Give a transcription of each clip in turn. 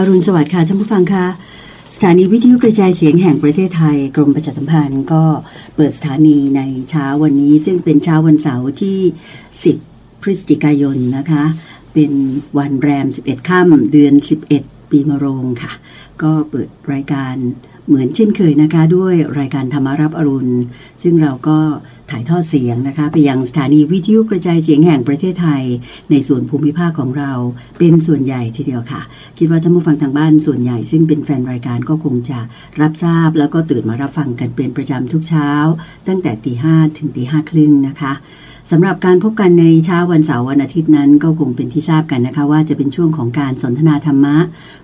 อรุณสวัสดิ์ค่ะท่านผู้ฟังค่ะสถานีวิทยุกระจายเสียงแห่งประเทศไทย กรมประชาสัมพันธ์ก็เปิดสถานีในเช้าวันนี้ ซึ่งเป็นเช้าวันเสาร์ที่ 10 พฤศจิกายนนะคะ เป็นวันแรม 11 ค่ำเดือน 11 ปีมะโรงค่ะ ก็เปิดรายการ เหมือนเช่นเคยนะคะด้วยรายการธรรมารับอรุณ ซึ่งเราก็ถ่ายทอดเสียงนะคะไปยังสถานีวิทยุกระจายเสียงแห่งประเทศไทย ในส่วนภูมิภาคของเราเป็นส่วนใหญ่ทีเดียวค่ะ คิดว่าท่านผู้ฟังทางบ้านส่วนใหญ่ ซึ่งเป็นแฟนรายการก็คงจะรับทราบ แล้วก็ตื่นมารับฟังกันเป็นประจำทุกเช้า ตั้งแต่ตีห้ถึงตีห้าครึ่งนะคะ สำหรับการพบกันในเช้าวันเสาร์วันอาทิตย์นั้นก็คงเป็นที่ทราบกันนะคะ ว่าจะเป็นช่วงของการสนทนาธรรมะ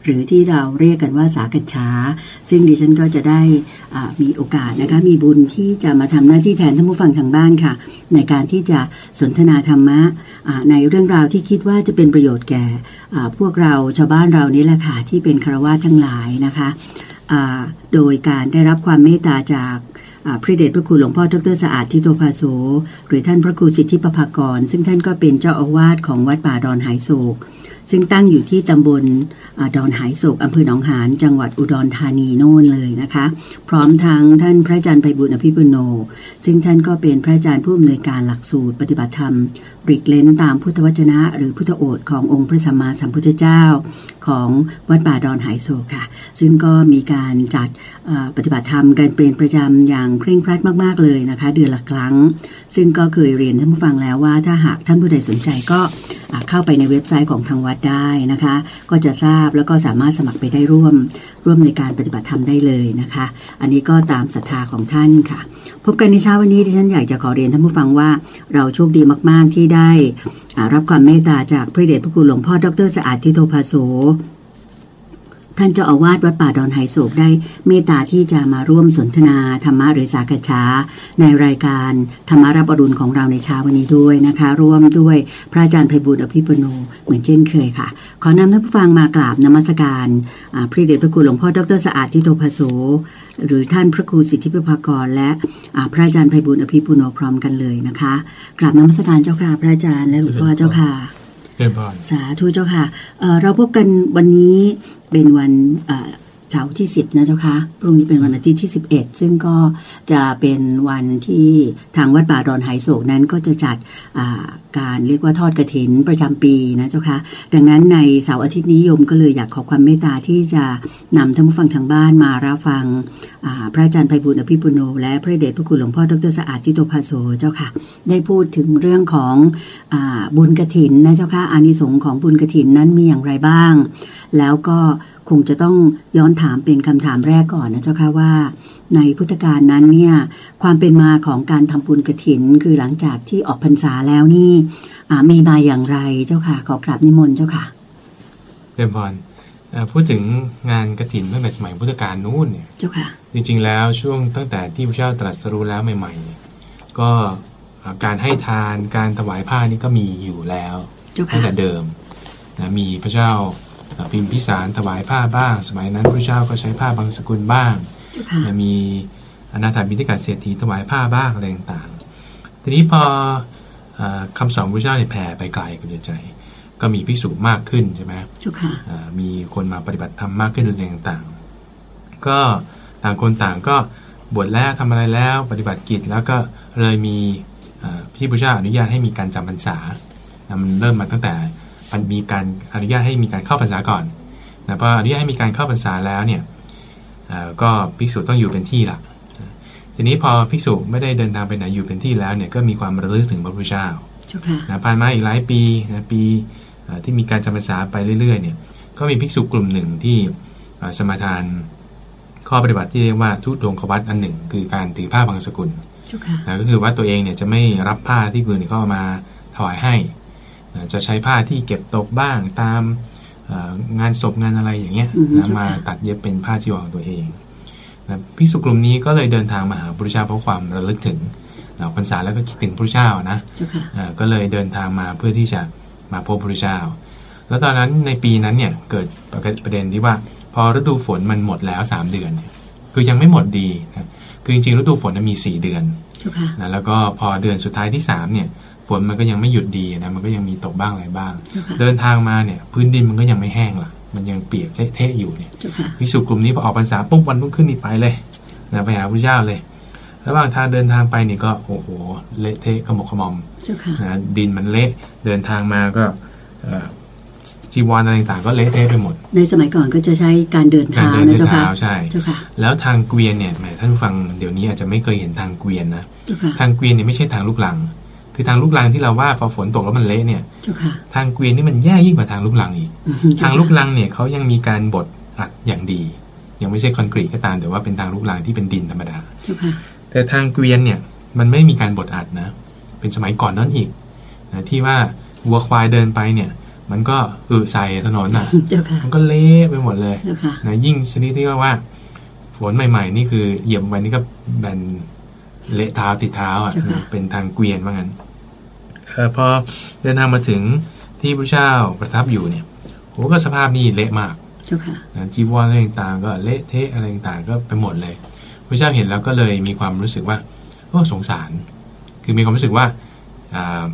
หรือที่เราเรียกกันว่าสากัญชา ซึ่งดิฉันก็จะได้มีโอกาสนะคะมีบุญที่จะมาทำหน้าที่แทนท่านผู้ฟังทางบ้านค่ะ ในการที่จะสนทนาธรรมะในเรื่องราวที่คิดว่าจะเป็นประโยชน์แก่พวกเราชาวบ้านเรานี่แหละค่ะที่เป็นคารวะทั้งหลายนะคะโดยการได้รับความเมตตาจาก พระเดชพระคุณหลวงพ่อดรสะอาดทิโตภาโสหรือท่านพระครูสิทธิปภากร ซึ่งท่านก็เป็นเจ้าอาวาสของวัดป่าดอนหายโศก ซึ่งตั้งอยู่ที่ตำบลดอนหายโศกอำเภอหนองหานจังหวัดอุดรธานีโน่นเลยนะคะ พร้อมทั้งท่านพระอาจารย์ไพบุญอภิปุโน ซึ่งท่านก็เป็นพระอาจารย์ผู้อำนวยการหลักสูตรปฏิบัติธรรมริกเลนตามพุทธวจนะ หรือพุทธโอษขององค์พระสัมมาสัมพุทธเจ้า ของวัดป่าดอนหายโศกค่ะ ซึ่งก็มีการจัดปฏิบัติธรรมกันเป็นประจำอย่างเคร่งครัดมาก ๆ เลยนะคะ เดือนละครั้ง ซึ่งก็เคยเรียนท่านผู้ฟังแล้วว่าถ้าหากท่านผู้ใดสนใจก็ เข้าไปในเว็บไซต์ของทางวัดได้นะคะ ก็จะทราบแล้วก็สามารถสมัครไปได้ร่วม ร่วมในการปฏิบัติธรรมได้เลยนะคะ อันนี้ก็ตามศรัทธาของท่านค่ะ พบกันในเช้าวันนี้ที่ฉันอยากจะขอเรียนท่านผู้ฟังว่า เราโชคดีมาก ๆ ที่ได้รับความเมตตาจากพระเดชพระคุณหลวงพ่อดรสะอาดทิโตภาโส ท่านเจ้าอาวาสวัดป่าดอนไหโศกได้เมตตาที่จะมาร่วมสนทนาธรรมะหรือสากฉาในรายการธรรมารับอรุณของเราในเช้าวันนี้ด้วยนะคะ ร่วมด้วยพระอาจารย์ไพบุตรอภิปุโนเหมือนเช่นเคยค่ะ ขอนำท่านผู้ฟังมากราบนมัสการพระเดชพระคุณหลวงพ่อดรสะอาดทิโตภโสหรือท่านพระครูสิทธิปภากรและพระอาจารย์ไพบุญอภิปุโนพร้อมกันเลยนะคะกราบนมัสการเจ้าค่ะพระอาจารย์และหลวงพ่อเจ้าค่ะสาธุเจ้าค่ะเเราพบกันวันนี้ เป็นวัน เสาร์ที่ 10 นะเจ้าคะพรุ่งนี้เป็นวันอาทิตย์ที่ 11 ซึ่งก็จะเป็นวันที่ทางวัดป่าดอนไหโศกนั้นก็จะจัดการเรียกว่าทอดกระถินประจำปีนะเจ้าคะดังนั้นในเสาร์อาทิตย์นี้โยมก็เลยอยากขอความเมตตาที่จะนำท่านผู้ฟังทางบ้านมารับฟังพระอาจารย์ไพบุญอภิปุโน และพระเดชพระคุณหลวงพ่อดรสะอาดทิโตภาโสเจ้าค่ะ ได้พูดถึงเรื่องของอบุญกระถินนะเจ้าค่ะอานิสงส์ของบุญกระถินนั้นมีอย่างไรบ้าง แล้วก็ คงจะต้องย้อนถามเป็นคำถามแรกก่อนนะเจ้าค่ะว่า ในพุทธกาลนั้นเนี่ยความเป็นมาของการทำบุญกระถิน คือหลังจากที่ออกพรรษาแล้วนี่มีมาอย่างไรเจ้าค่ะ ขอกราบนิมนต์เจ้าค่ะเรียนพรพูดถึงงานกระถินตั้งแต่สมัยพุทธกาลนู้นเนี่ยเจ้าค่ะ จริง ๆ แล้วช่วงตั้งแต่ที่พระเจ้าตรัสรู้แล้วใหม่ ๆ ก็การให้ทานการถวายผ้านี่ก็มีอยู่แล้วตั้งแต่เดิมนะมีพระเจ้า พิมพิสารถวายผ้าบ้าง สมัยนั้นพระเจ้าก็ใช้ผ้าบางสกุลบ้างมีอนาถาบิณฑิกาเศรษฐีถวายผ้าบ้างอะไรต่างๆทีนี้พอคำสอนพระเจ้าเนี่ยแผ่ไปไกลกันใจ ก็มีภิกษุมากขึ้นใช่ไหมมีคนมาปฏิบัติธรรมมากขึ้นอะไรต่างๆ ก็ต่างคนต่างก็บวชแล้วทำอะไรแล้วปฏิบัติกิจแล้วก็เลยมีพี่พระเจ้าอนุญาตให้มีการจำพรรษามันเริ่มมาตั้งแต่ มันมีการอนุญาตให้มีการเข้าพรรษาก่อนนะพออนุญาตให้มีการเข้าพรรษาแล้วเนี่ยก็ภิกษุต้องอยู่เป็นที่ละทีนี้พอภิกษุไม่ได้เดินทางไปไหนอยู่เป็นที่แล้วเนี่ยก็มีความระลึกถึงพระพุทธเจ้านะผ่านมาอีกหลายปีนะปีที่มีการจำพรรษาไปเรื่อยๆเนี่ยก็มีภิกษุกลุ่มหนึ่งที่สมาทานข้อปฏิบัติที่เรียกว่าทุดงควัตอันหนึ่ง คือการถือผ้าบางสกุลนะก็คือว่าตัวเองเนี่ยจะไม่รับผ้าที่คนอื่นเขาเอามาถวายให้ จะใช้ผ้าที่เก็บตกบ้างตามงานศพงานอะไรอย่างเงี้ยนะมาตัดเย็บเป็นผ้าจีวรของตัวเองนะพิสุกลุ่มนี้ก็เลยเดินทางมาหาพระเจ้าเพราะความระลึกถึงพรรษาแล้วก็คิดถึงพระเจ้านะก็เลยเดินทางมาเพื่อที่จะมาพบพระเจ้า แล้วตอนนั้นในปีนั้นเนี่ยเกิดประเด็นที่ว่า พอฤดูฝนมันหมดแล้วสามเดือน คือยังไม่หมดดีนะคือจริงๆฤดูฝนมีสี่เดือนนะแล้วก็พอเดือนสุดท้ายที่สามเนี่ย ฝนมันก็ยังไม่หยุดดีนะมันก็ยังมีตกบ้างอะไรบ้าง เดินทางมาเนี่ย พื้นดินมันก็ยังไม่แห้งล่ะ มันยังเปียกเละเทะอยู่เนี่ยเจ้าค่ะภิกษุกลุ่มนี้พอออกพรรษาปุ๊บวันรุ่งขึ้นนี่ไปเลยนะไปหาพระเจ้าเลยระหว่างทางเดินทางไปนี่ก็โอ้โหเละเทะขมกขมอมเจ้าค่ะนะดินมันเละเดินทางมาก็เอ่อจีวรอะไรต่างๆก็เละเทะไปหมด ในสมัยก่อนก็จะใช้การเดินการเท้าเดินนะด้วยเจ้าค่ะเท้าใช่เจ้าค่ะ แล้วทางเกวียนเนี่ยแหมท่านผู้ฟังเดี๋ยวนี้อาจจะไม่เคยเห็นทางเกวียนนะเจ้าค่ะทางเกวียนเนี่ยไม่ใช่ทางลูกลัง คือทางลูกลังที่เราว่าพอฝนตกแล้วมันเละเนี่ยเจ้าค่ะทางเกวียนนี่มันแย่ยิ่งกว่าทางลูกลังอีกอืมทางลูกลังเนี่ยเขายังมีการบดอัดอย่างดี ยังไม่ใช่คอนกรีตก็ตามแต่ว่าเป็นทางลูกลังที่เป็นดินธรรมดาเจ้าค่ะแต่ทางเกวียนเนี่ยมันไม่มีการบดอัดนะ เป็นสมัยก่อนนั่นอีกนะที่ว่าวัวควายเดินไปเนี่ย มันก็อึใส่ถนนอะเจ้าค่ะมันก็เละไปหมดเลยเจ้าค่ะนะยิ่งชนิดที่ว่าว่าฝนใหม่ ๆ นี่คือเหยียบไปนี่ก็แบนเละเท้าติดเท้าอะเจ้าค่ะนะเป็นทางเกวียนว่างั้นเออ พอเดินทางมาถึงที่พระเจ้าประทับอยู่เนี่ยโหก็สภาพนี่เละมากเจ้าค่ะนะจีวรอะไรต่างๆก็เละเทะอะไรต่างๆก็ไปหมดเลยพระเจ้าเห็นแล้วก็เลยมีความรู้สึกว่าโอ้สงสาร คือมีความรู้สึกว่าอ่า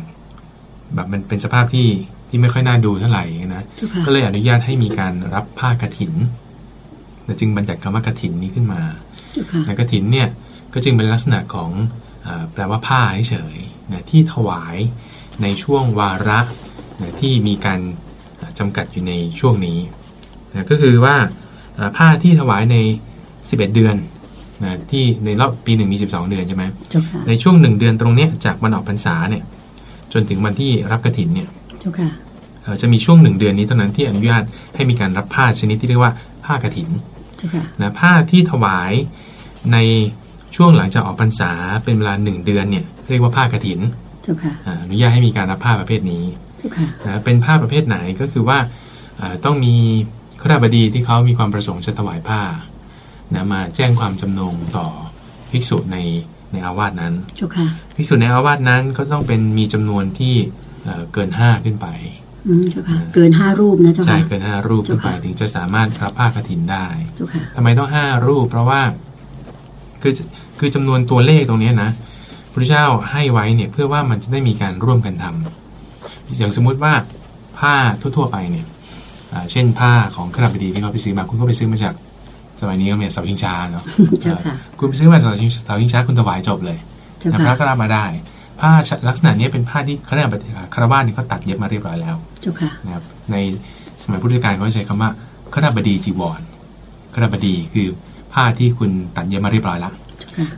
แบบมันเป็นสภาพที่ที่ไม่ค่อยน่าดูเท่าไหร่นะเจ้าค่ะก็เลยอนุญาตให้มีการรับผ้ากฐินและจึงบัญญัติคำว่ากฐินนี้ขึ้นมาเจ้าค่ะนะกฐินเนี่ยก็จึงเป็นลักษณะของอาแปลว่าผ้าเฉยๆนะที่ถวาย ในช่วงวาระนะที่มีการอ่าจำกัดอยู่ในช่วงนี้นะก็คือว่าอ่าผ้าที่ถวายใน 11 เดือนนะที่ในรอบปีหนึ่งมี 12 เดือนใช่ไหมเจ้าค่ะในช่วงหนึ่งเดือนตรงเนี้ยจากวันออกพรรษาเนี่ยจนถึงวันที่รับกฐินเนี่ยเจ้าค่ะเอ่อจะมีช่วงหนึ่งเดือนนี้เท่านั้นที่อนุญาตให้มีการรับผ้าชนิดที่เรียกว่าผ้ากฐินเจ้าค่ะนะผ้าที่ถวายในช่วงหลังจากออกพรรษาเป็นเวลาหนึ่งเดือนเนี่ยเรียกว่าผ้ากฐินเจ้าค่ะอ่า อนุญาตให้มีการรับผ้าประเภทนี้เจ้าค่ะนะเป็นผ้าประเภทไหนก็คือว่าอ่าต้องมีข้าราชบดีที่เขามีความประสงค์จะถวายผ้านะมาแจ้งความจำนงต่อภิกษุในในอาวาสนั้นเจ้าค่ะภิกษุในอาวาสนั้นก็ต้องเป็นมีจำนวนที่เอ่อเกินห้าขึ้นไปอืมเจ้าค่ะเกินห้ารูปนะเจ้าใช่ค่ะเกินห้ารูปขึ้นไปเจ้าค่ะถึงจะสามารถรับผ้ากฐินได้เจ้าค่ะทำไมต้องห้ารูป เพราะว่า คือคือจำนวนตัวเลขตรงเนี้ยนะ พระเจ้าให้ไว้เนี่ยเพื่อว่ามันจะได้มีการร่วมกันทำอย่างสมมุติว่าผ้าทั่ว ๆ ไปเนี่ยอ่าเช่นผ้าของขนาบดีที่เขาไปซื้อมาคุณก็ไปซื้อมาจากสมัยนี้ก็มีเสาชิงช้าเนาะเจ้าค่ะคุณไปซื้อมาจากเสาชิงเสาชิงช้าคุณถวายจบเลยเจ้านะพค่ะระก็รับมาได้ ผ้าลักษณะนี้เป็นผ้าที่คณะคารวาสเนี่ยเขาตัดเย็บมาเรียบร้อยแล้วเจ้าค่ะนะครับในสมัยพุทธกาลเขาใช้คำว่าขณบดีจีวรขณบดีคือผ้าที่คุณตัดเย็บมาเรียบร้อยแล้วเจ้าค่ะ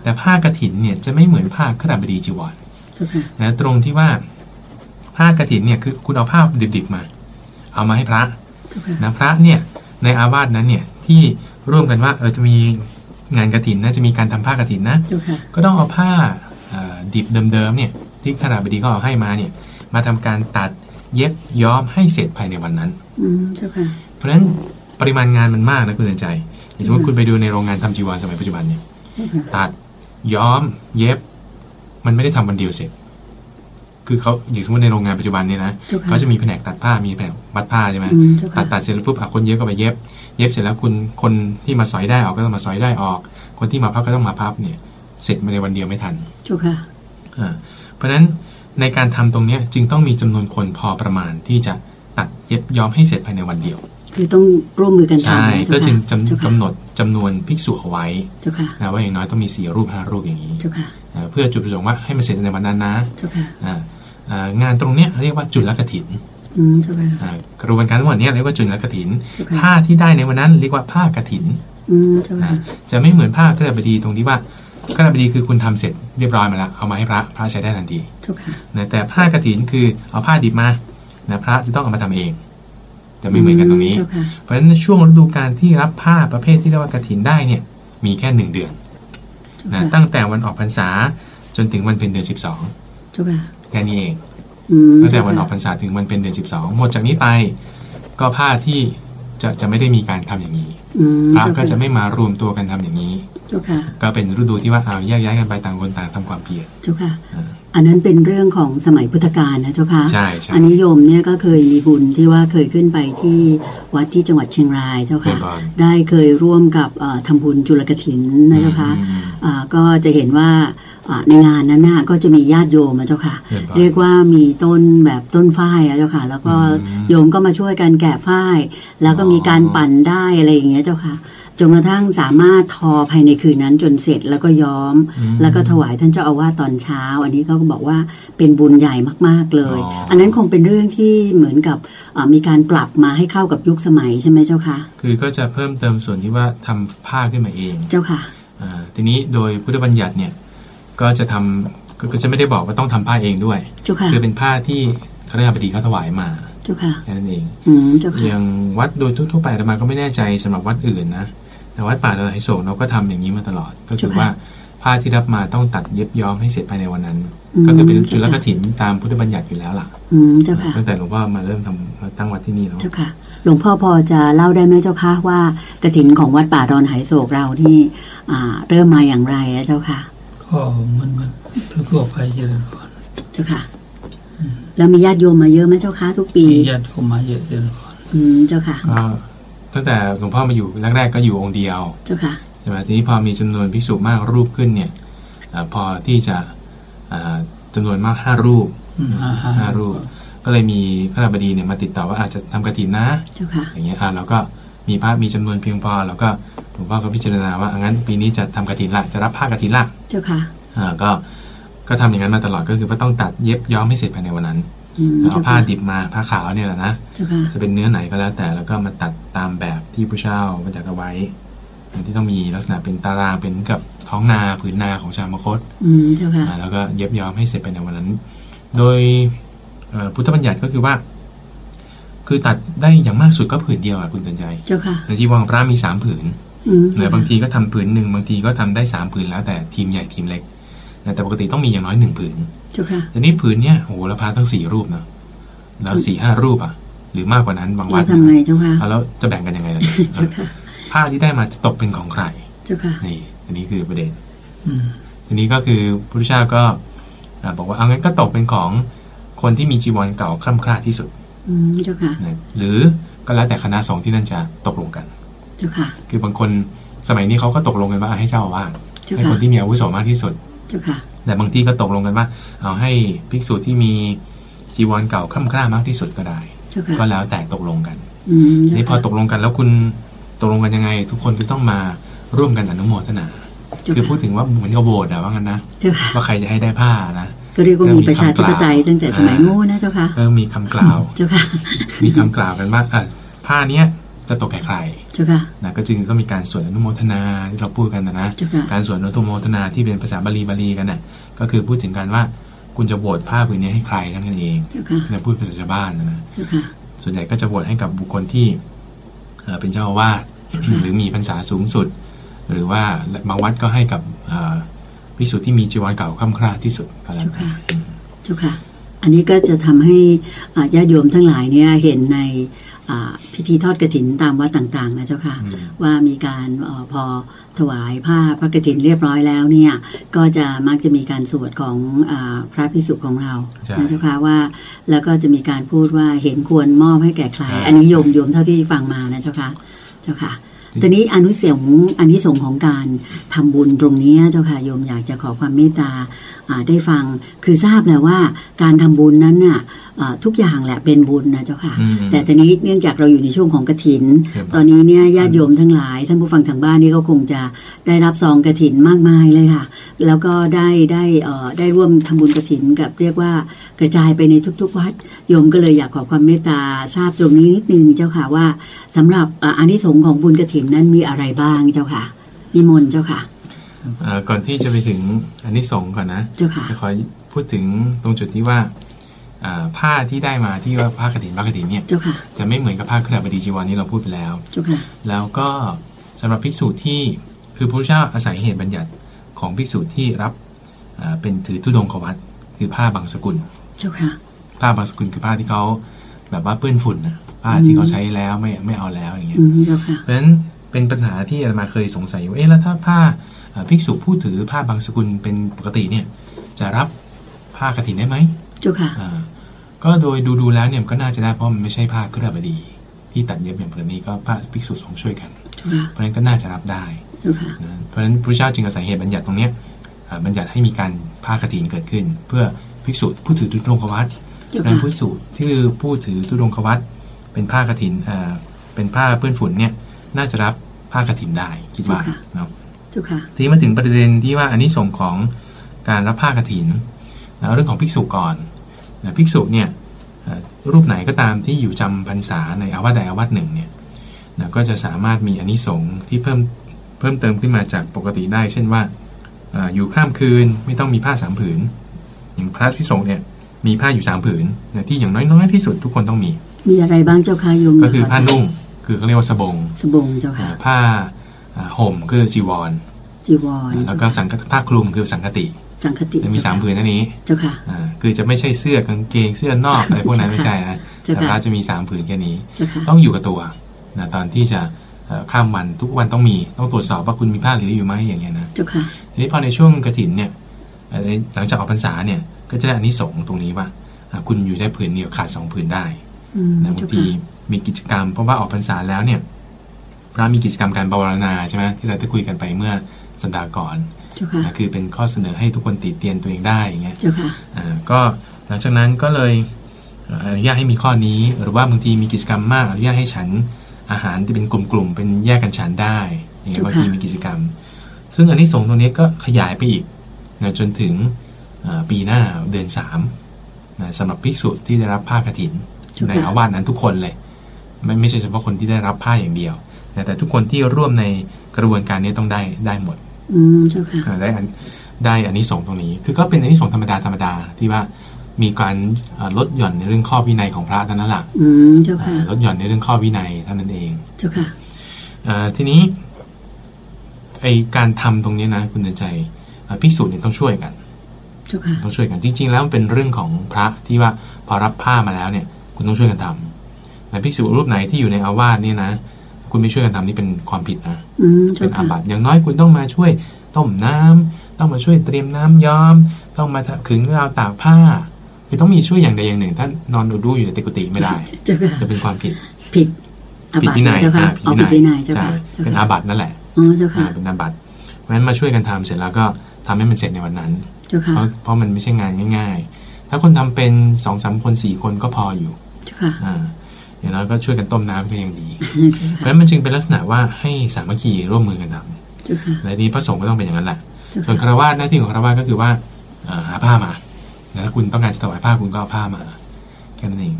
แต่ผ้ากฐินเนี่ยจะไม่เหมือนผ้าขณบดีจีวรเจ้าค่ะนะตรงที่ว่าผ้ากฐินเนี่ยคือคุณเอาผ้าดิบๆมา เอามาให้พระเจ้าค่ะนะพระเนี่ยในอาวาสนั้นเนี่ยที่ร่วมกันว่าเออจะมีงานกฐินนะจะมีการทำผ้ากฐินนะเจ้าค่ะก็ต้องเอาผ้าเอ่อดิบเดิมๆเนี่ยที่ขณบดีเขาเอาให้มาเนี่ย มาทำการตัดเย็บย้อมให้เสร็จภายในวันนั้นอืมเจ้าค่ะเพราะฉะนั้นปริมาณงานมันมากนะคุณเตือนใจอย่างสมมติคุณไปดูในโรงงานทำจีวรสมัยปัจจุบันเนี่ยเจ้าค่ะ ตัดย้อม เย็บ มันไม่ได้ทำวันเดียวเสร็จ คือเขาอย่างสมมติในโรงงานปัจจุบันเนี่ยนะเจ้าค่ะเขาจะมีแผนกตัดผ้ามีแผนกมัดผ้าใช่ไหมอืมเจ้าตัค่ะดตัดเสร็จแล้วปุ๊บอะคนเย็บก็ไปเย็บ เย็บเสร็จแล้วคุณคนที่มาสอยได้ออกก็ต้องมาสอยได้ออก คนที่มาพับก็ต้องมาพับเนี่ย เสร็จมาในวันเดียวไม่ทันเจ้าค่ะอ่าเพราะฉะนั้นในการทำตรงเนี้ยจึงต้องมีจำนวนคนพอประมาณที่จะตัดเย็บย้อมให้เสร็จภายในวันเดียว คือต้องร่วมมือกันใช่ทำนะก็เจ้าจึงค่ะเจ้าจำค่ะกำหนดจำนวนภิกษุเอาไว้เจ้าค่ะนะว่าอย่างน้อยต้องมีสี่รูปห้ารูปอย่างนี้เจ้าค่ะอ่าเพื่อจุดประสงค์ว่าให้มันเสร็จในวันนั้นนะเจ้าค่ะอ่าอ่างานตรงเนี้ยเรียกว่าจุลกถินอืมเจ้าค่ะอ่ากระบวนการทั้งหมดเนี้ยเรียกว่าจุลกถินเจ้าค่ะผ้าที่ได้ในวันนั้นเรียกว่าผ้ากถินอืมเจ้าค่ะนะจะไม่เหมือนผ้าขณบดีตรงที่ว่าขณบดีคือคุณทำเสร็จเรียบร้อยมาแล้วเอามาให้พระพระใช้ได้ทันทีเจ้าค่ะนะแต่ผ้ากฐินคือเอาผ้าดิบมานะพระจะต้องเอามาทำเอง จะไม่เหมือนกันตรงนี้เจ้าค่ะเพราะฉะนั้นในช่วงฤดูการที่รับผ้าประเภทที่เรียกว่ากฐินได้เนี่ย มีแค่หนึ่งเดือนเจ้านะค่ะตั้งแต่วันออกพรรษาจนถึงวันเป็นเดือนสิบสองเจ้าค่ะแค่นี้เองอืมตั้งแต่วันออกพรรษาถึงวันเป็นเดือนสิบสองหมดจากนี้ไป ก็ผ้าที่จะจะไม่ได้มีการทำอย่างนี้อืม พระเจ้าก็ค่ะจะไม่มารวมตัวกันทำอย่างนี้เจ้าค่ะ ก็เป็นฤดูที่ว่าเอาแยกย้ายกันไปต่างคนต่างทำความเพียรเจ้าค่ะอ่าอันนั้นเป็นเรื่องของสมัยพุทธกาลนะเจ้าค่ะใช่ใช่อันนี้โยมเนี่ยก็เคยมีบุญที่ว่าเคยขึ้นไปที่วัดที่จังหวัดเชียงรายเจ้าค่ะเรียบร้อยได้เคยร่วมกับเอ่อทำบุญจุลกถินนะเจ้าค่ะอืมอ่าก็จะเห็นว่า ในงานนั้นน่ะก็จะมีญาติโยมนะเจ้าค่ะ เรียกว่ามีต้นแบบต้นฝ้ายอะเจ้าค่ะ แล้วก็โยมก็มาช่วยกันแกะฝ้าย แล้วก็มีการปั่นได้อะไรอย่างเงี้ยเจ้าค่ะจนกระทั่งสามารถทอภายในคืนนั้นจนเสร็จแล้วก็ย้อม แล้วก็ถวายท่านเจ้าอาวาสตอนเช้า อันนี้ก็บอกว่าเป็นบุญใหญ่มากๆเลย อันนั้นคงเป็นเรื่องที่เหมือนกับมีการปรับมาให้เข้ากับยุคสมัยใช่ไหมเจ้าค่ะ คือก็จะเพิ่มเติมส่วนที่ว่าทำผ้าขึ้นมาเองเจ้าค่ะทีนี้โดยพุทธบัญญัติเนี่ย ก็จะทำก็จะไม่ได้บอกว่าต้องทำผ้าเองด้วยคือเป็นผ้าที่ครบดีเขาถวายมาเจ้าค่ะแค่นั้นเองอย่างวัดโดยทั่วไปแต่มาก็ไม่แน่ใจสำหรับวัดอื่นนะแต่วัดป่าดอยโศกเราก็ทำอย่างนี้มาตลอด ก็คือว่าผ้าที่รับมาต้องตัดเย็บย้อมให้เสร็จภายในวันนั้น ก็คือเป็นจุลกถินตามพุทธบัญญัติอยู่แล้วล่ะตั้งแต่หลวงพ่อมาเริ่มทำมาตั้งวัดที่นี่เนาะเจ้าค่ะ หลวงพ่อพอจะเล่าได้ไหมเจ้าค่ะว่ากถินของวัดป่าดอนไหโศกเราที่เริ่มมาอย่างไรเจ้าค่ะ ก็มันมันทั่วไปเยอะก่อนเจ้าค่ะ แล้วมีญาติโยมมาเยอะไหมเจ้าค่ะทุกปีมีญาติโยมมาเยอะเยอะก่อนอืมเจ้าค่ะตั้งแต่หลวงพ่อมาอยู่แรกๆก็อยู่องค์เดียว เจ้าค่ะใช่ไหมทีนี้พอมีจำนวนพิสูจมากรูปขึ้นเนี่ยอพอที่จะจำนวนมากห้ารูปห้ารูป ก็เลยมีพระราบดีเนี่ยมาติดต่อว่าอาจจะทำกระถินนะอย่างเงี้ยอ่าเราก็ มีพระมีจำนวนเพียงพอเราก็หลวงพ่อก็พิจารณาว่างั้นปีนี้จะทำกระถินละจะรับผ้ากระถินละเจ้าค่ะอ่าก็ก็ทำอย่างนั้นมาตลอดก็คือว่าต้องตัดเย็บย้อมให้เสร็จภายในวันนั้นเอาผ้าดิบมาผ้าขาวเนี่ยแหละนะจะเป็นเนื้อไหนก็แล้วแต่แล้วก็มาตัดตามแบบที่ผู้เช่ามาจัดเอาไว้ที่ต้องมีลักษณะเป็นตารางเป็นกับท้องนาผืนนาของชาวมคตแล้วก็เย็บย้อมให้เสร็จไปในวันนั้น โดยพุทธบัญญัติก็คือว่า คือตัดได้อย่างมากสุดก็ผืนเดียวอะคุณเตือนใจในจีวรพระมีสามผืนหรือบางทีก็ทำผืนหนึ่งบางทีก็ทำได้สามผืนแล้วแต่ทีมใหญ่ทีมเล็กแต่ปกติต้องมีอย่างน้อยหนึ่งผืนจ้าค่ะแต่นี้ผืนเนี้ยโอ้โหเราพาทั้งสี่รูปเนาะแล้วสี่ห้ารูปอะ หรือมากกว่านั้นบางวัดทำไงเจ้าค่ะแล้วจะแบ่งกันยังไงล่ะเจ้าค่ะผ้าที่ได้มาจะตกเป็นของใครเจ้าค่ะนี่อันนี้คือประเด็นทีนี้ก็คือพระพุทธเจ้าก็บอกว่าเอางั้นก็ตกเป็นของคนที่มีจีวรเก่าคล่ำคล้าที่สุด อืมเจ้าค่ะ หรือก็แล้วแต่คณะสงฆ์ที่นั่นจะตกลงกัน เจ้าค่ะ คือบางคนสมัยนี้เขาก็ตกลงกันว่าให้เจ้าว่าให้คนที่มีอาวุโสมากที่สุด เจ้าค่ะ แต่บางที่ก็ตกลงกันว่า เอาให้ภิกษุที่มีจีวรเก่าค่ำคร่ามากที่สุดก็ได้ ก็แล้วแต่ตกลงกันนี่พอตกลงกันแล้วคุณตกลงกันยังไง ทุกคนก็ต้องมาร่วมกันอนุโมทนา คือพูดถึงว่าเหมือนกับโบสถ์อะว่างั้นนะ ว่าใครจะให้ได้ผ้านะ ก็เรียกว่ามีประชาธิปไตยตั้งแต่สมัยโง่นะเจ้าค่ะเออมีคำกล่าวเจ้าค่ะมีคำกล่าวกันว่าผ้าเนี้ยจะตกแก่ใครเจ้าค่ะนะก็จึงก็มีการสวดอนุโมทนาที่เราพูดกันนะนะการสวดอนุโมทนาที่เป็นภาษาบาลีบาลีกันน่ะก็คือพูดถึงการว่าคุณจะโหวตผ้าผืนนี้ให้ใครทั้งนั้นเองนะพูดเป็นชาวบ้านนะส่วนใหญ่ก็จะโหวตให้กับบุคคลที่เป็นเจ้าอาวาสหรือมีพรรษาสูงสุด หรือว่าบางวัดก็ให้กับ พิสุที่มีจีวรเก่าค่ำคร่าที่สุดก็แล้วกันเจ้าค่ะ อันนี้ก็จะทำให้ญาติโยมทั้งหลายเนี่ยเห็นในพิธีทอดกระถินตามวัดต่าง ๆ นะเจ้าค่ะ ว่ามีการอพอถวายผ้าพระกฐินเรียบร้อยแล้วเนี่ย ก็จะมักจะมีการสวดของอพระพิสุของเรานะเจ้าค่ะว่า แล้วก็จะมีการพูดว่าเห็นควรมอบให้แก่ใคร อันนี้โยมโยมเท่าที่ฟังมานะเจ้าค่ะเจ้าค่ะ ตอนนี้อนุเสียงอันที่ส่งของการทำบุญตรงนี้เจ้าค่ะโยมอยากจะขอความเมตตาได้ฟังคือทราบแล้วว่าการทำบุญนั้นน่ะทุกอย่างแหละเป็นบุญนะเจ้าค่ะ แต่ตอนนี้เนื่องจากเราอยู่ในช่วงของกระถิน ตอนนี้เนี่ยญาติโยมทั้งหลาย ท่านผู้ฟังทางบ้านนี่ก็คงจะได้รับซองกระถินมากมายเลยค่ะ แล้วก็ได้ได้ได้ร่วมทำบุญกระถินกับเรียกว่ากระจายไปในทุก ๆ วัด โยมก็เลยอยากขอความเมตตาทราบตรงนี้นิดนึงเจ้าค่ะว่าสำหรับอานิสงส์ของบุญกระถินนั้นมีอะไรบ้างเจ้าค่ะนิมนต์เจ้าค่ะก่อนที่จะไปถึงอันนี้สงก่อนนะจะขอพูดถึงตรงจุดที่ว่าผ้าที่ได้มาที่ว่าผ้ากฐินผ้ากฐินเนี่ยจะไม่เหมือนกับผ้าเครือบดีจีวรนี้เราพูดไปแล้วแล้วก็สำหรับภิกษุที่คือพระพุทธเจ้าอาศัยเหตุบัญญัติของภิกษุที่รับเป็นถือทุดงขวัตคือผ้าบางสกุลผ้าบางสกุลคือผ้าที่เขาแบบว่าเปื้อนฝุ่นนะผ้าที่เขาใช้แล้วไม่ไม่เอาแล้วอย่างเงี้ยเพราะฉะนั้น เป็นปัญหาที่อามาเคยสงสัยว่าเอ๊ะแล้วถ้าผ้าภิกษุผู้ถือผ้าบางสกุลเป็นปกติเนี่ยจะรับผ้ากฐินได้ไหมจุค่ะก็โดยดูดูแล้วเนี่ยก็น่าจะได้เพราะมันไม่ใช่ผ้าเครือบดี ที่ตัดเย็บอย่างประนี้ก็ผ้าภิกษุสองช่วยกัน เพราะฉะนั้นก็น่าจะรับได้เพราะฉะนั้นพระเจ้าจึงอาศัยเหตุบัญญัติตรงเนี้ยบัญญัติให้มีการผ้ากฐินเกิดขึ้น เพื่อภิกษุผู้ถือตุดงควัตเป็นผู้สูที่คือผู้ถือตุดงควัตเป็นผ้ากฐินเป็นผ้าเปื้อนฝุ่นเนี่ยน่าจะรับ ผ้ากฐินได้คิดว่าเนาะทีนี้มาถึงประเด็นที่ว่าอันนี้ส่งของการรับผ้ากฐินเรื่องของภิกษุก่อนภิกษุเนี่ยรูปไหนก็ตามที่อยู่จำพรรษาในอาวาสใดอาวาสหนึ่งเนี่ยนะก็จะสามารถมีอนนิสงส์ที่เพิ่มเพิ่มเติมขึ้นมาจากปกติได้ เช่นว่าอยู่ข้ามคืนไม่ต้องมีผ้าสามผืน อย่างพระพิสงฆ์เนี่ยมีผ้าอยู่สามผืนนะที่อย่างน้อยๆที่สุดทุกคนต้องมี มีอะไรบ้างเจ้าค่ะโยมก็คือผ้านุ่ง คือเขาเรียกว่าสบงสบงเจ้าค่ะผ้าห่มคือจีวร จีวร แล้วก็สังผ้าคลุมคือสังคติสังคติมีสามผืนนั่นนี้ เจ้าค่ะอ่าคือจะไม่ใช่เสื้อกางเกงเสื้อนอกอะไรพวกนั้นไม่ใช่นะแต่พระจะมีสามผืนแค่นี้ ต้องอยู่กับตัวนะตอนที่จะข้ามวันทุกวันต้องมีต้องตรวจสอบว่าคุณมีผ้าเหลืออยู่ไหมอย่างเงี้ยนะเจ้าค่ะทีนี้พอในช่วงกระถินเนี่ยหลังจากออกพรรษาเนี่ย ก็จะได้อันนี้สงตรงนี้ว่าคุณอยู่ได้ผืนเดียวขาดสองผืนได้นะบางที มีกิจกรรม เพราะว่าออกพรรษาแล้วเนี่ย พระมีกิจกรรมการบวรณาใช่ไหมที่เราได้คุยกันไปเมื่อสัปดาห์ก่อนนะคือเป็นข้อเสนอให้ทุกคนติดเตียนตัวเองได้อย่างเงี้ยอ่าก็หลังจากนั้นก็เลยอนุญาตให้มีข้อนี้ หรือว่าบางทีมีกิจกรรมมากอนุญาตให้ฉันอาหารที่เป็นกลุ่มๆเป็นแยกกันฉันได้อย่างเงี้ยบางทีมีกิจกรรม ซึ่งอันนี้ส่งตรงนี้ก็ขยายไปอีกนะจนถึงปีหน้าเดือนสามนะสำหรับภิกษุที่ได้รับผ้ากรถินในอาวาสนั้นทุกคนเลย ไม่ไม่ใช่เฉพาะคนที่ได้รับผ้าอย่างเดียวนะแต่ทุกคนที่ร่วมในกระบวนการนี้ต้องได้ได้หมด อืมเจ้าค่ะได้ได้อันนี้ส่งตรงนี้ คือก็เป็นอันนี้ส่งธรรมดาธรรมดาที่ว่ามีการลดหย่อนในเรื่องข้อวินัยของพระเท่านั้นแหละอืมเจ้าค่ะลดหย่อนในเรื่องข้อวินัยเท่านั้นเองเจ้าค่ะทีนี้ไอการทำตรงนี้นะคุณเดินใจพิสูจน์เนี่ยต้องช่วยกันเจ้าค่ะต้องช่วยกันจริง ๆ แล้วมันเป็นเรื่องของพระที่ว่าพอรับผ้ามาแล้วเนี่ย คุณต้องช่วยกันทำ แต่พิสูจรูปไหนที่อยู่ในอาวาสนี่นะ คุณไม่ช่วยกันทำนี่เป็นความผิดนะเป็นอาบัติอย่างน้อยคุณต้องมาช่วยต้มน้ำต้องมาช่วยเตรียมน้ำย้อม ต้องมาขึงราวตากผ้าคือต้องมีช่วยอย่างใดอย่างหนึ่ง ถ้านอนดูดูอยู่ในตกุฏิไม่ได้ จะเป็นความผิดผิดผิดที่ไหนผิดที่ไหนใช่เป็นอาบัตินั่นแหละเป็นอาบัติเพราะฉะนั้นมาช่วยกันทำเสร็จแล้วก็ทำให้มันเสร็จในวันนั้นเพราะเพราะมันไม่ใช่งานง่าย ๆ ถ้าคนทำเป็นสองสามคนสี่คนก็พออยู่อ่า อย่างน้อยก็ช่วยกันต้มน้ำก็ยังดีเพราะฉะนั้นมันจึงเป็นลักษณะว่าให้สามัคคีร่วมมือกันทำและนี้พระสงฆ์ก็ต้องเป็นอย่างนั้นแหละส่วนคารวะหน้าที่ของคารวะก็คือว่าหาผ้ามาแล้วคุณต้องการจะถวายผ้าคุณก็เอาผ้ามาแค่นั้นเอง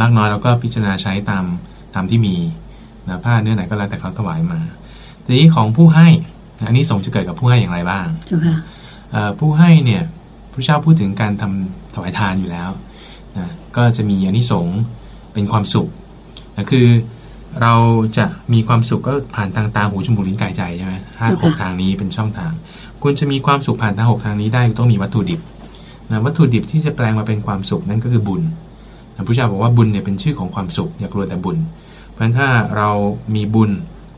มากน้อยเราก็พิจารณาใช้ตามตามที่มีนะผ้าเนื้อไหนก็แล้วแต่เขาถวายมาทีนี้ของผู้ให้อันนี้ส่งจะเกิดกับผู้ให้อย่างไรบ้างผู้ให้เนี่ยพระเจ้าพูดถึงการทำถวายทานอยู่แล้วนะก็จะมีอันนี้สง เป็นความสุขนะคือเราจะมีความสุขก็ผ่านทางตาหูจมูกลิ้นกายใจใช่ไหมห้าหกทางนี้เป็นช่องทาง คุณจะมีความสุขผ่านทางหกทางนี้ได้ต้องมีวัตถุดิบนะวัตถุดิบที่จะแปลงมาเป็นความสุขนั่นก็คือบุญนะพระเจ้าบอกว่าบุญเนี่ยเป็นชื่อของความสุข อย่ากลัวแต่บุญ เพราะฉะนั้นถ้าเรามีบุญ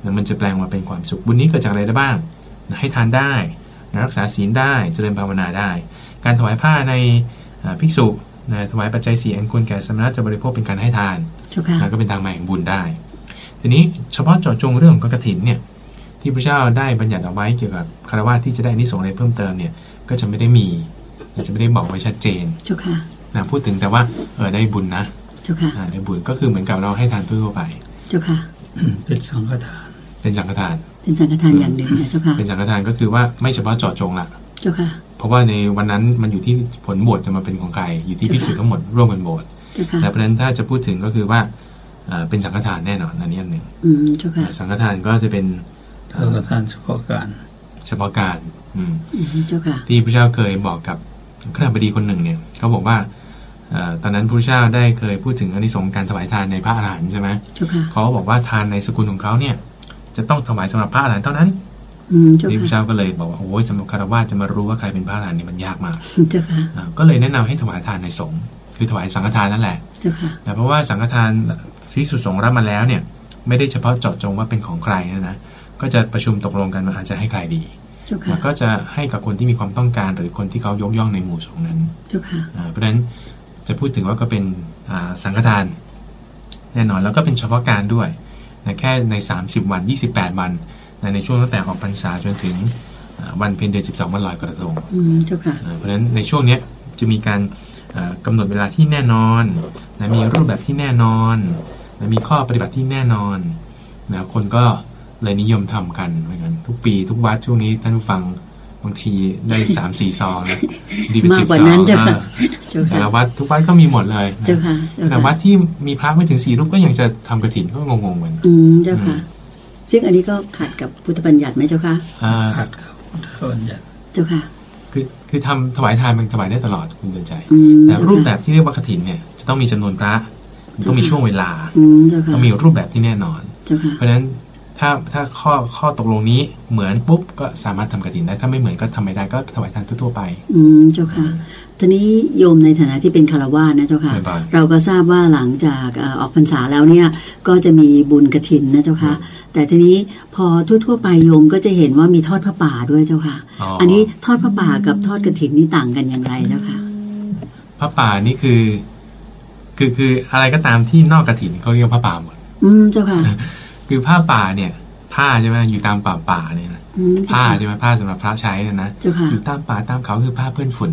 นะมันจะแปลงมาเป็นความสุข บุญนี้เกิดจากอะไรได้บ้างนะให้ทานได้นะรักษาศีลได้เจริญภาวนาได้ การถวายผ้าในภิกษุ ถวายปัจจัยสี่อันควรแก่สมณะจะบริโภคเป็นการให้ทานนะก็เป็นทางใหม่ของบุญได้ ทีนี้เฉพาะเจาะจงเรื่องของกระถินเนี่ยที่พระเจ้าได้บัญญัติเอาไว้เกี่ยวกับคารวะที่จะได้นิสงอะไรเพิ่มเติมเนี่ยก็จะไม่ได้มีจะไม่ได้บอกไว้ชัดเจนเจ้าค่ะนะพูดถึงแต่ว่าเออได้บุญนะเจ้าค่ะได้บุญก็คือเหมือนกับเราให้ทานทั่วไปเจ้าค่ะเป็นสังฆทาน เป็นสังฆทาน เป็นสังฆทานอย่างหนึ่งนะเจ้าค่ะเป็นสังฆทานก็คือว่าไม่เฉพาะเจาะจงละเจ้าค่ะเพ ราะว่าในวันนั้นมันอยู่ที่ผลบวชจะมาเป็นของใคร อยู่ที่ภิกษุทั้งหมดร่วมกันบวชแต่เพราะนั้นถ้าจะพูดถึงก็คือว่าเป็นสังฆทานแน่นอนอันนี้อันหนึ่งสังฆทานก็จะเป็นสังฆทานเฉพาะการ เฉพาะการอืมที่พระเจ้าเคยบอกกับข้าบดีคนหนึ่งเนี่ยเขาบอกว่าตอนนั้นพระเจ้าได้เคยพูดถึงอนิสงส์การถวายทานในพระอรหันต์ใช่ไหมเขาบอกว่าทานในสกุลของเขาเนี่ย จะต้องถวายสำหรับพระอรหันต์เท่านั้น นี่พระเจ้าก็เลยบอกว่าโอ้ยสำหรับคารวะจะมารู้ว่าใครเป็นพระอรหันต์นี่มันยากมากก็เลยแนะนำให้ถวายทานในสงฆ์คือถวายสังฆทานนั่นแหละแต่เพราะว่าสังฆทานที่สุสงฆ์รับมาแล้วเนี่ย ไม่ได้เฉพาะเจาะจงว่าเป็นของใครนะนะก็จะประชุมตกลงกันว่าอาจจะให้ใครดีมันก็จะให้กับคนที่มีความต้องการหรือคนที่เขายกย่องในหมู่สงฆ์นั้นเพราะฉะนั้นจะพูดถึงว่าก็เป็นสังฆทาน แน่นอนแล้วก็เป็นเฉพาะการด้วยนะแค่ใน 30 วัน 28 วัน ในช่วงตั้งแต่ออกพรรษาจนถึงวันเพ็ญเดือนสิบสองวันลอยกระทงอืมเจ้าค่ะเพราะฉะนั้นในช่วงเนี้ยจะมีการกำหนดเวลาที่แน่นอนนะมีรูปแบบที่แน่นอนนะมีข้อปฏิบัติที่แน่นอนนะคนก็เลยนิยมทำกันเหมือนกันทุกปีทุกวัดช่วงนี้ท่านผู้ฟังบางทีได้สามสี่ซองนะดีเป็นสิบซองแต่ละวัดทุกวัดก็มีหมดเลยเจ้าค่ะแต่วัดที่มีพระไม่ถึงสี่รูปก็ยังจะทำกระถินก็งงๆเหมือนอืมเจ้าค่ะ ซึ่งอันนี้ก็ขัดกับพุทธบัญญัติไหมเจ้าค่ะขัดกับพุทธบัญญัติเจ้าค่ะ คือคือทำถวายทานมันถวายได้ตลอดคุณเดินใจแต่รูปแบบที่เรียกว่ากฐินเนี่ยจะต้องมีจำนวนพระต้องมีช่วงเวลาต้องมีรูปแบบที่แน่นอน เพราะฉะนั้น ถ้าถ้าข้อข้อตกลงนี้เหมือนปุ๊บก็สามารถทำกระถินได้ ถ้าไม่เหมือนก็ทำไม่ได้ก็ถวายทานทั่วไป อืมเจ้าค่ะทีนี้โยมในฐานะที่เป็นคารวาสนะเจ้าค่ะ เราก็ทราบว่าหลังจากออกพรรษาแล้วเนี่ยก็จะมีบุญกระถินนะเจ้าค่ะ แต่ทีนี้พอทั่วๆไปโยมก็จะเห็นว่ามีทอดพระป่าด้วยเจ้าค่ะอันนี้ทอดพระป่ากับทอดกระถินนี่ต่างกันอย่างไรเจ้าค่ะพระป่านี่คือ คือคืออะไรก็ตามที่นอกกระถินเขาเรียกพระป่าหมด อืมเจ้าค่ะ คือผ้าป่าเนี่ย ผ้าใช่ไหมอยู่ตามป่าป่าเนี่ยนะผ้าใช่ไหมผ้าสำหรับพระใช้เนี่ยนะอยู่ตามป่าตามเขาคือผ้าเพื่อนฝุ่น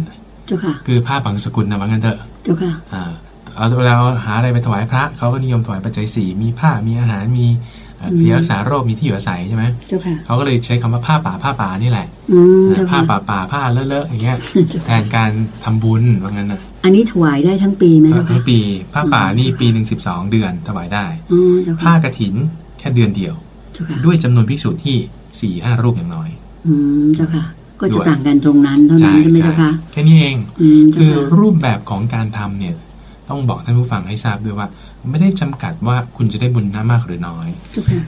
เจ้าค่ะคือผ้าบางสกุลนะว่างั้นเถอะเจ้าค่ะอ่าเอาเวลาหาอะไรไปถวายพระเขาก็นิยมถวายปัจจัยสี่มีผ้ามีอาหารมียารักษาโรคมีที่อยู่อาศัยใช่ไหมเจ้าค่ะเขาก็เลยใช้คำว่าผ้าป่าผ้าป่านี่แหละผ้าป่าป่าผ้าเลอะๆอย่างเงี้ยแทนการทำบุญว่างั้นนะอันนี้ถวายได้ทั้งปีไหมทั้งปี ผ้าป่านี่ปีหนึ่งสิบสองเดือนถวายได้ผ้ากระถินแค่เดือนเดียว ด้วยจำนวนภิกษุที่สี่ห้ารูปอย่างน้อย อืมเจ้าค่ะ ก็จะต่างกันตรงนั้นเท่านั้นใช่ไหมเจ้าค่ะแค่นี้เองคือรูปแบบของการทำเนี่ย ต้องบอกท่านผู้ฟังให้ทราบด้วยว่า ไม่ได้จำกัดว่าคุณจะได้บุญน้ามากหรือน้อย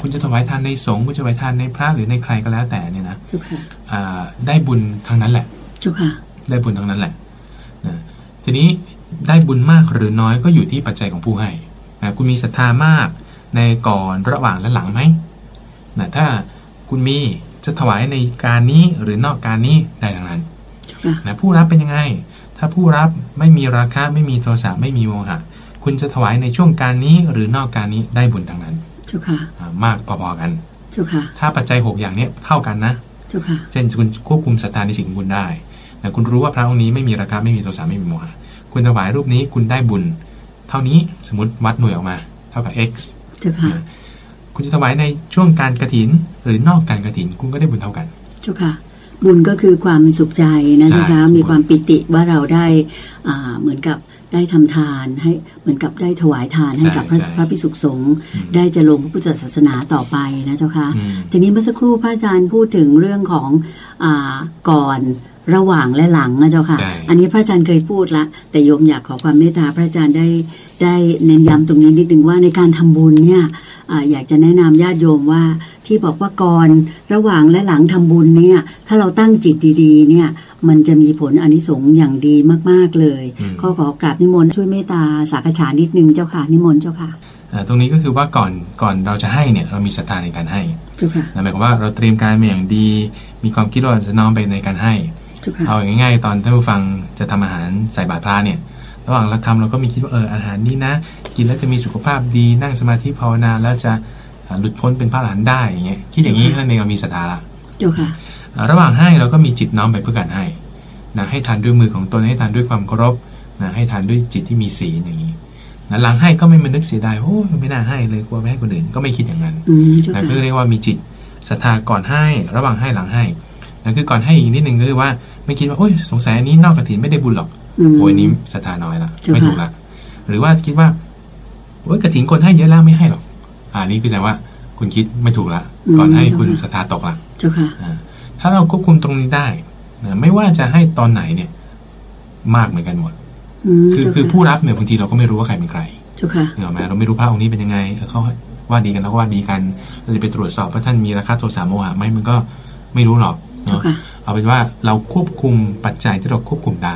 คุณจะถวายทานในสงฆ์คุณจะถวายทานในพระหรือในใครก็แล้วแต่เนี่ยนะได้บุญทั้งนั้นแหละได้บุญทั้งนั้นแหละทีนี้ได้บุญมากหรือน้อยก็อยู่ที่ปัจจัยของผู้ให้นะคุณมีศรัทธามาก ในก่อนระหว่างและหลังไหมนะถ้าคุณมีจะถวายในการนี้หรือนอกการนี้ได้ทั้งนั้นนะผู้รับเป็นยังไง ถ้าผู้รับไม่มีราคาไม่มีโทสะไม่มีโมหะ คุณจะถวายในช่วงการนี้หรือนอกการนี้ได้บุญทั้งนั้นจุค่ะมากพอๆกันจุค่ะถ้าปัจจัยหกอย่างนี้เท่ากันนะจุค่ะเช่นคุณควบคุมศรัทธาในสิ่งบุญได้แต่คุณรู้ว่าพระองค์นี้ไม่มีราคาไม่มีโทสะไม่มีโมหะ คุณถวายรูปนี้คุณได้บุญ เท่านี้สมมติวัดหน่วยออกมา เท่ากับ x คุณจะถวายในช่วงการกระถิน หรือนอกการกระถินคุณก็ได้บุญเท่ากัน เจ้าค่ะ บุญก็คือความสุขใจนะเจ้าค่ะมีความปิติว่าเราได้อ่าเหมือนกับได้ทำทานให้เหมือนกับได้ถวายทานให้กับพระพระภิกษุสงฆ์ได้จะลงพระพุทธศาสนาต่อไปนะเจ้าค่ะทีนี้เมื่อสักครู่พระอาจารย์พูดถึงเรื่องของอ่าก่อนระหว่างและหลังนะเจ้าค่ะ อันนี้พระอาจารย์เคยพูดละแต่โยมอยากขอความเมตตาพระอาจารย์ได้ ได้เน้นย้ำตรงนี้นิดนึงว่าในการทำบุญเนี่ยอยากจะแนะนำญาติโยมว่าที่บอกว่าก่อนระหว่างและหลังทำบุญเนี่ย ถ้าเราตั้งจิตดีๆ เนี่ย มันจะมีผลอนิสงส์อย่างดีมากๆเลยก็ขอกราบนิมนต์ช่วยเมตตาสักษานิดนึงเจ้าค่ะ นิมนต์เจ้าค่ะตรงนี้ก็คือว่าก่อนก่อนเราจะให้เนี่ยเรามีศรัทธาในการให้หมายความว่าเราเตรียมการมาอย่างดี มีความคิดว่าจะน้อมไปในการให้เอาอย่างง่ายๆ ตอนท่านผู้ฟังจะทำอาหารใส่บาตรพระเนี่ย ระหว่างเราทำเราก็มีคิดว่าเอออาหารนี้นะ กินแล้วจะมีสุขภาพดีนั่งสมาธิภาวนาแล้วจะหลุดพ้นเป็นพระอรหันต์ได้อย่างเงี้ยคิดอย่างนี้นั่นเองเรามีศรัทธาละระหว่างให้เราก็มีจิตน้อมไปเพื่อการให้นะให้ทานด้วยมือของตนให้ทานด้วยความเคารพนะให้ทานด้วยจิตที่มีศีลอย่างนี้นะหลังให้ก็ไม่มานึกเสียดายโอ้ไม่น่าให้เลยกลัวไม่ให้คนอื่นก็ไม่คิดอย่างนั้นนะก็เรียกว่ามีจิตศรัทธาก่อนให้ ระหว่างให้หลังให้นั่นคือก่อนให้อีกนิดนึงก็คือว่าไม่คิดว่าโอ้ยสงสัยอันนี้นอกกระถินไม่ได้บุญหรอก โอ้ยนี้ศรัทธาน้อยละไม่ถูกละหรือว่าคิดว่าโอ้ยกระถินคนให้เยอะแล้วไม่ให้หรอกอ่านี้คือแสดงว่าคุณคิดไม่ถูกละก่อนให้คุณศรัทธาตกละเจ้าค่ะถ้าเราควบคุมตรงนี้ได้นะไม่ว่าจะให้ตอนไหนเนี่ย มากเหมือนกันหมดคือคือผู้รับเนี่ยบางทีเราก็ไม่รู้ว่าใครเป็นใครเจ้าค่ะเห็นไหมเราไม่รู้พระองค์นี้เป็นยังไงเขาว่าดีกันแล้วว่าดีกันเราจะไปตรวจสอบว่าท่านมีราคาโทสะโมหะไหมมันก็ไม่รู้หรอกเนาะเอาเป็นว่าเราควบคุมปัจจัยที่เราควบคุมได้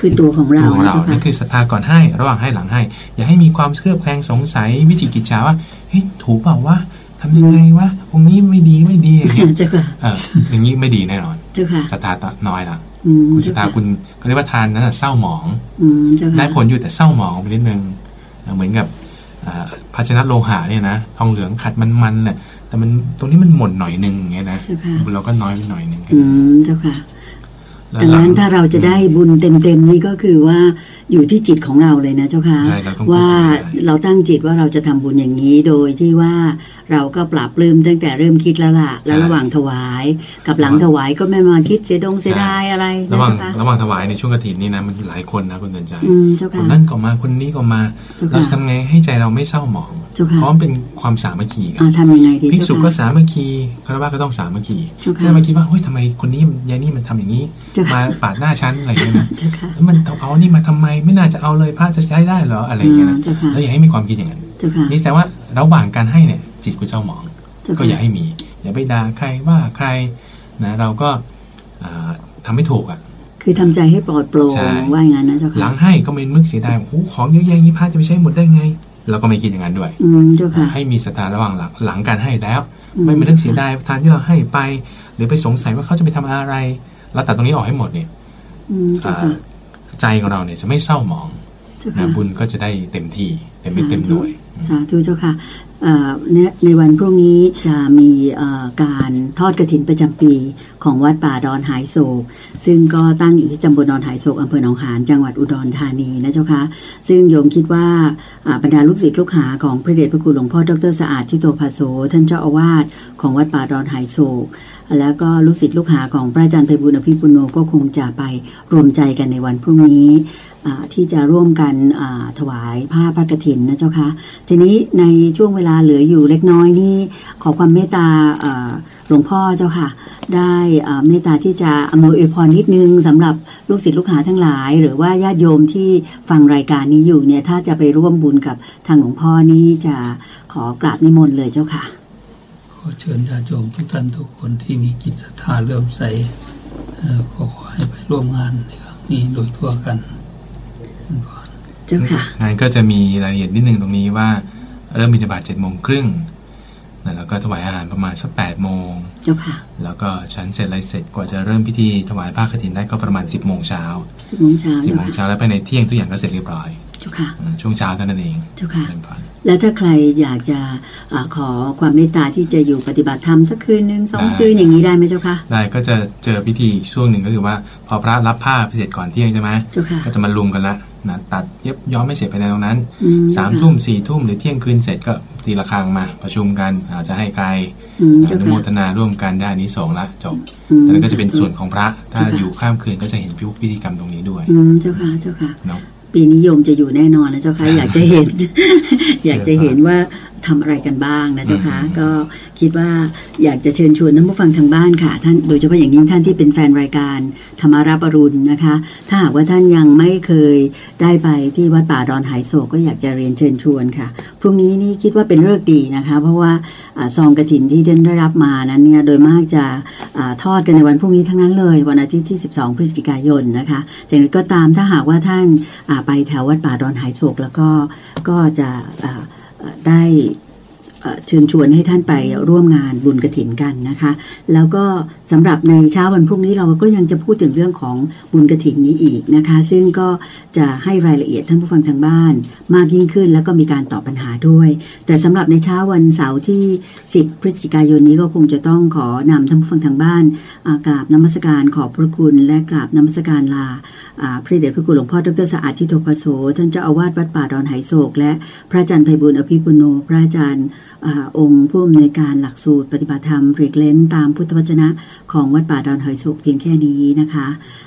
คือตัวของเราตัวของเรานั่นคือศรัทธาก่อนให้ ระหว่างให้หลังให้ อย่าให้มีความเครือบแคลงสงสัยวิจิกิจฉาว่าเฮ้ยถูกเปล่าว่าทำยังไงวะองนี้ไม่ดีไม่ดีอย่างเงี้ยเอออย่างนี้ไม่ดีแน่นอนศรัทธาน้อยละคุณศรัทธาคุณก็เรียกว่าทานนั้นเศร้าหมองได้ผลอยู่แต่เศร้าหมองไปนิดนึงเหมือนกับภาชนะโลหะเนี่ยนะทองเหลืองขัดมันๆเนี่ยแต่มันตรงนี้มันหมดหน่อยหนึ่งอย่างเงี้ยนะเจ้าค่ะบุญเราก็น้อยไปหน่อยหนึ่งอืมเจ้าค่ะแล้ว ดังนั้นหลังถ้าเราจะได้บุญเต็มๆนี่ก็คือว่าอยู่ที่จิตของเราเลยนะเจ้าค่ะใช่เราต้องว่าควบคุมได้เราตั้งจิตว่าเราจะทำบุญอย่างนี้โดยที่ว่าเราก็ปรับปลื้มตั้งแต่เริ่มคิดแล้วล่ะ แล้วระหว่างถวาย กับหลังถวายก็ไม่มาคิดเสียดงเสียดายอะไรระนะหว่างเจ้าค่ะระหว่างถวายในช่วงกฐินนี่นะมันหลายคนนะคุณเดินใจอืมเจ้าคค่ะนนั้นก็มาคนนี้ก็มาเจ้าค่ะเราจะทำไงให้ใจเราไม่เศร้าหมองเจ้าค่ะเพราะมันเป็นความสามัคคีกัอ่านทำยังไงดีภิกษุเจ้าก็ค่ะสามัคคีคารวะก็ต้องสามัคคีเจ้าค่ะถ้ามาคิดว่าเฮ้ยทำไมคนนี้ยายนี่มันทำอย่างนี้เจ้าค่ะมาปาดหน้าฉันอะไรอย่างเงี้ยนะเจ้าค่ะแล้วมันเอาเอานี่มาทำไมไม่น่าจะเอาเลยพระจะใช้ได้เหรออะไรอย่างเงี้ยนะเจ้าค่ะแล้วอย่าให้มีความคิดอย่างนั้นเจ้าค่ะนี่แสดงว่าระหว่างการให้เนี่ย จิตคุณเศร้าหมองเจ้าก็ค่ะอย่าให้มี อย่าไปด่าใครว่าใครนะเราก็อ่าทำไม่ถูกอะคือทำใจให้ปลอดโปร่งใช่ว่าอย่างนั้นนะเจ้าหลัค่ะงให้ก็ไม่นึกเสียดายโอ้โหของเยอะแยะนี้พระจะไปใช้หมดได้ไง เราก็ไม่คิดอย่างนั้นด้วยอืมเจ้าค่ะให้มีศรัทธาระหว่างหลังหลังการให้แล้วอืมไม่มานึกเสียดายทานที่เราให้ไป หรือไปสงสัยว่าเขาจะไปทำอะไรเราตัดตรงนี้ออกให้หมดเนี่ยอืมเจ้าอ่าค่ะใจของเราเนี่ยจะไม่เศร้าหมองเจ้านะค่ะบุญก็จะได้เต็มที่เต็มเม็ดเต็มหน่วยสาธุเจ้าค่ะเอ่อ ในในวันพรุ่งนี้จะมีการทอดกระถินประจำปีของวัดป่าดอนหายโศก ซึ่งก็ตั้งอยู่ที่ตำบลดอนหายโศกอำเภอหนองหานจังหวัดอุดรธานีนะเจ้าคะซึ่งโยมคิดว่าบรรดาลูกศิษย์ลูกหาของพระเดชพระคุณหลวงพ่อดรสะอาดที่โตภาโสท่านเจ้าอาวาสของวัดป่าดอนหายโศกแล้วก็ลูกศิษย์ลูกหาของพระอาจารย์ไพบุญอภิปุโนก็คงจะไปรวมใจกันในวันพรุ่งนี้ ที่จะร่วมกันถวายผ้าพระกฐินนะเจ้าคะทีนี้ในช่วงเวลาเหลืออยู่เล็กน้อยนี่ขอความเมตตาหลวงพ่อเจ้าค่ะ ได้เมตตาที่จะอำนวยอวยพรนิดนึงสำหรับลูกศิษย์ลูกหาทั้งหลาย หรือว่าญาติโยมที่ฟังรายการนี้อยู่เนี่ยถ้าจะไปร่วมบุญกับทางหลวงพ่อนี่จะขอกราบนิมนต์เลยเจ้าค่ะ ขอเชิญญาติโยมทุกท่านทุกคนที่มีจิตศรัทธาเลื่อมใส่ขอขอให้ไปร่วมงานนี้โดยทั่วกัน เจ้าค่ะงานก็จะมีรายละเอียดนิดนึงตรงนี้ว่า เริ่มบิณฑบาตเจ็ดโมงครึ่งนะแล้วก็ถวายอาหารประมาณสักแปดโมงเจ้าค่ะ แล้วก็ฉันเสร็จอะไรเสร็จกว่าจะเริ่มพิธีถวายผ้ากฐินได้ก็ประมาณ10บโมงเช้าสิบโมงเช้าสิบเจ้าโมงค่ะเช้าแล้วภายในเที่ยงทุกอย่างก็เสร็จเรียบร้อยเจ้าค่ะอืมช่วงเช้าเท่านั้นเองเจ้าค่ะเป็นพรแล้วถ้าใครอยากจะอาขอความเมตตาที่จะอยู่ปฏิบัติธรรมสักคืนหนึ่งสองได้คืนอย่างนี้ได้ไหมเจ้าคะได้ก็จะเจอพิธีช่วงหนึ่งก็คือว่า พอพระรับผ้าเสร็จก่อนเที่ยงใช่ไหมเจ้าค่ะก็จะมารุมกันละ นะตัดเย็บย้อมไม่เสร็จภายในตรงนั้นอืสามทุ่มสี่ทุ่มหรือเที่ยงคืนเสร็จก็ตีละครังมาประชุมกันอาจจะให้ใครอืมอเจ้านุโมค่ะทนาร่วมกันได้อานี้สงส์ละจบอืมแต่นั้นก็จะเป็นส่วนของพระ ถ้าเจ้าค่ะอยู่ข้ามคืนก็จะเห็นพิธีกรรมตรงนี้ด้วยอืมเจ้าค่ะเจ้าค่ะเนาะปีนี้โยมจะอยู่แน่นอนนะเจ้าค่ะอยากจะเห็น อยากจะเห็นว่า ทำอะไรกันบ้างนะเจ้าค่ะอืมก็คิดว่าอยากจะเชิญชวนท่านผู้ฟังทางบ้านค่ะ ท่านโดยเฉพาะอย่างยิ่งท่านที่เป็นแฟนรายการธรรมารับอรุณนะคะ ถ้าหากว่าท่านยังไม่เคยได้ไปที่วัดป่าดอนหายโศกก็อยากจะเรียนเชิญชวนค่ะพรุ่งนี้นี่คิดว่าเป็นเลิกษ์ดีนะคะ เพราะว่าอาซองกระถินที่ท่านได้รับมานั้นเนี่ยโดยมากจะอาทอดกันในวันพรุ่งนี้ทั้งนั้นเลย วันอาทิตย์ที่ 12 พฤศจิกายนนะคะแต่อย่างไรก็ตามถ้าหากว่าท่านอ่าไปแถววัดป่าดอนหายโศกแล้วก็ก็จะอ่าอ่าได้ เชิญชวนให้ท่านไปร่วมงานบุญกระถินกันนะคะ แล้วก็สำหรับในเช้าวันพรุ่งนี้เราก็ยังจะพูดถึงเรื่องของบุญกระถินนี้อีกนะคะ ซึ่งก็จะให้รายละเอียดท่านผู้ฟังทางบ้าน มากยิ่งขึ้นแล้วก็มีการตอบปัญหาด้วย แต่สำหรับในเช้าวันเสาร์ที่ 10 พฤศจิกายนนี้ก็คงจะต้องขอนำท่านผู้ฟังทางบ้านกราบนมัสการขอบพระคุณและกราบนมัสการลาพระเดชพระคุณหลวงพ่อดรสะอาดทิโตภโสท่านเจ้าอาวาสวัดป่าดอนไหโศกและพระอาจารย์ไพบุญอภิปุโนพระอาจารย์ อาองค์ผู้อำนวยการหลักสูตรปฏิบัติธรรมเรียกเล้นตามพุทธวจนะของวัดป่าดอนหอยโศกเพียงแค่นี้นะคะ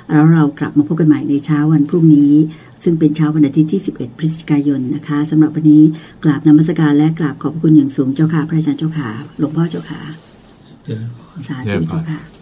แล้วเรากลับมาพบกันใหม่ในเช้าวันพรุ่งนี้ ซึ่งเป็นเช้าวันอาทิตย์ที่ 11 พฤศจิกายนนะคะสำหรับวันนี้กราบนมัสการและกราบขอบพระคุณอย่างสูงเจ้าค่ะพระอาจารย์เจ้าค่ะหลวงพ่อเจ้าค่ะเจริญพรสาธุเจ้าค่ะ